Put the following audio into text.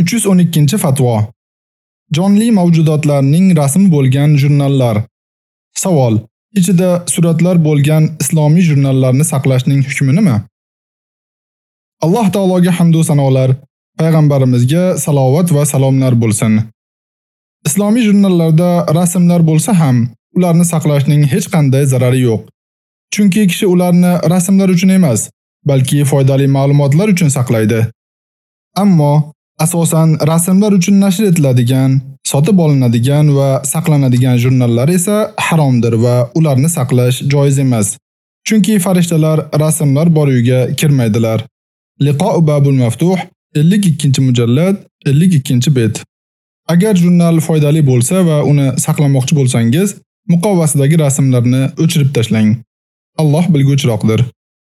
312-fatvo. Jonli mavjudotlarning rasmi bo'lgan jurnallar. Savol: Ichida suratlar bo'lgan islomiy jurnallarni saqlashning hukmi nima? Alloh taologa hamd va sanolar, payg'ambarimizga salovat va salomlar bo'lsin. Islomiy jurnallarda rasmlar bo'lsa ham, ularni saqlashning hech qanday zarari yo'q. Chunki kishi ularni rasmlar uchun emas, balki foydali ma'lumotlar uchun saqlaydi. Ammo asosan rasmlar uchun nashr etiladigan, sotib olinadigan va saqlanadigan jurnallar esa haromdir va ularni saqlash joiz emas. Chunki farishtalar rasmlar bor uyga kirmaydilar. Liqo'u babul maftuh 52-mujallad 52-bet. Agar jurnal foydali bo'lsa va uni saqlamoqchi bo'lsangiz, muqovasidagi rasmlarni o'chirib tashlang. Alloh bilguvchiroqdir.